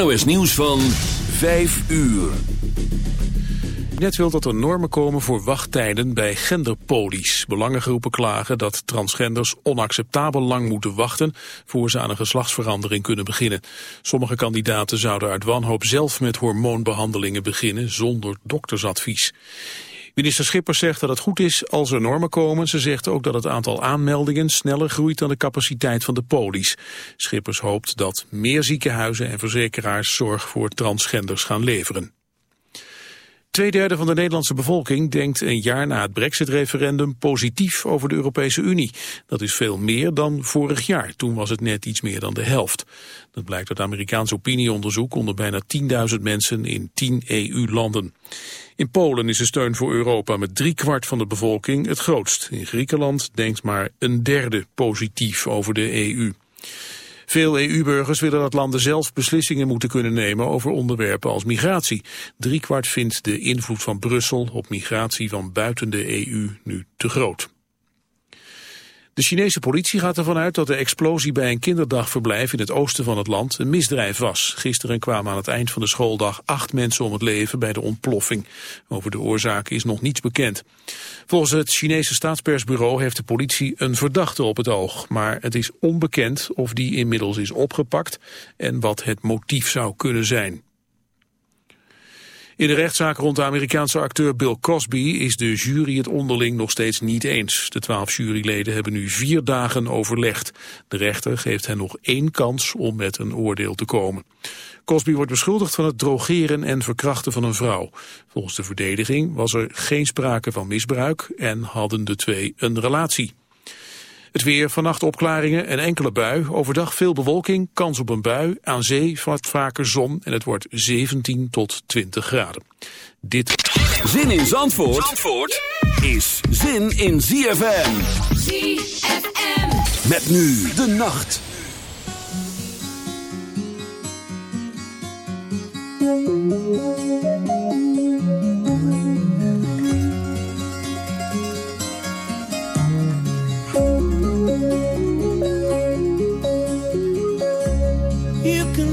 NOS Nieuws van 5 uur. Net wil dat er normen komen voor wachttijden bij genderpolies. Belangengroepen klagen dat transgenders onacceptabel lang moeten wachten... voor ze aan een geslachtsverandering kunnen beginnen. Sommige kandidaten zouden uit wanhoop zelf met hormoonbehandelingen beginnen... zonder doktersadvies. Minister Schippers zegt dat het goed is als er normen komen. Ze zegt ook dat het aantal aanmeldingen sneller groeit dan de capaciteit van de polies. Schippers hoopt dat meer ziekenhuizen en verzekeraars zorg voor transgenders gaan leveren. Tweederde van de Nederlandse bevolking denkt een jaar na het brexit-referendum positief over de Europese Unie. Dat is veel meer dan vorig jaar, toen was het net iets meer dan de helft. Dat blijkt uit Amerikaans opinieonderzoek onder bijna 10.000 mensen in 10 EU-landen. In Polen is de steun voor Europa met driekwart van de bevolking het grootst. In Griekenland denkt maar een derde positief over de EU. Veel EU-burgers willen dat landen zelf beslissingen moeten kunnen nemen over onderwerpen als migratie. Driekwart vindt de invloed van Brussel op migratie van buiten de EU nu te groot. De Chinese politie gaat ervan uit dat de explosie bij een kinderdagverblijf in het oosten van het land een misdrijf was. Gisteren kwamen aan het eind van de schooldag acht mensen om het leven bij de ontploffing. Over de oorzaak is nog niets bekend. Volgens het Chinese staatspersbureau heeft de politie een verdachte op het oog. Maar het is onbekend of die inmiddels is opgepakt en wat het motief zou kunnen zijn. In de rechtszaak rond de Amerikaanse acteur Bill Cosby is de jury het onderling nog steeds niet eens. De twaalf juryleden hebben nu vier dagen overlegd. De rechter geeft hen nog één kans om met een oordeel te komen. Cosby wordt beschuldigd van het drogeren en verkrachten van een vrouw. Volgens de verdediging was er geen sprake van misbruik en hadden de twee een relatie. Het weer, vannacht opklaringen en enkele bui. Overdag veel bewolking, kans op een bui. Aan zee wat vaker zon en het wordt 17 tot 20 graden. Dit... Zin in Zandvoort, Zandvoort is zin in ZFM. ZFM. Met nu de nacht.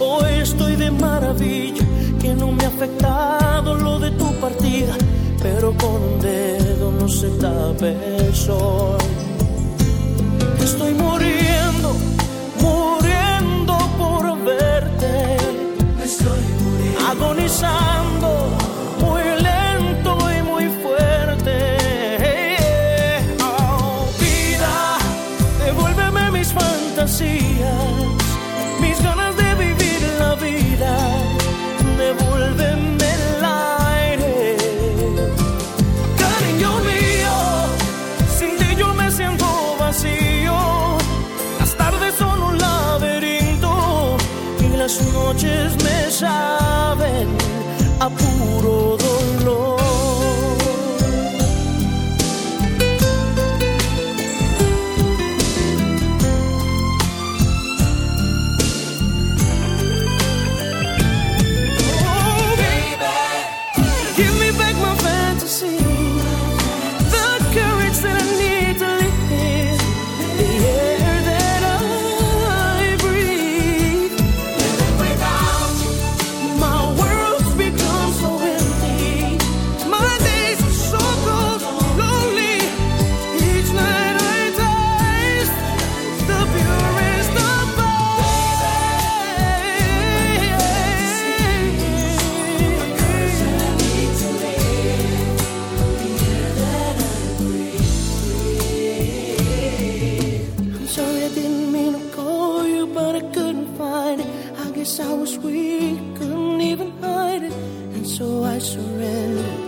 Hoy estoy de maravilla, que no me ha afectado lo de tu partida, pero con un dedo no se tape el sol. Estoy muriendo, muriendo por verte. Estoy muriendo. Agonizando puro so I surrender.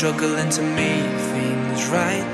struggling to make things right.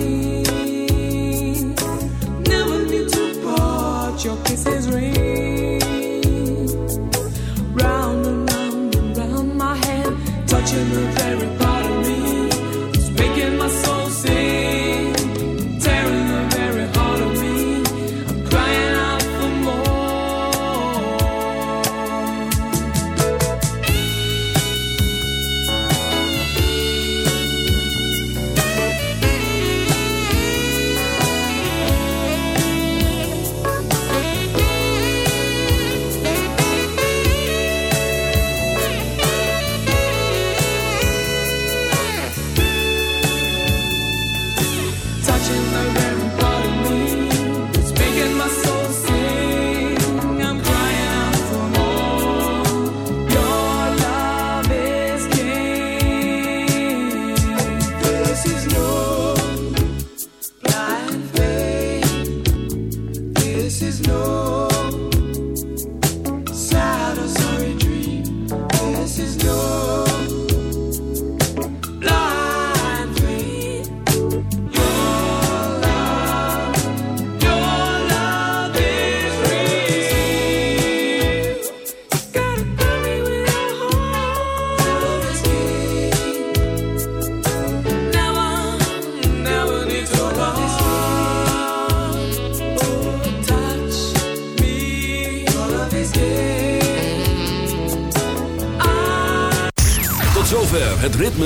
You.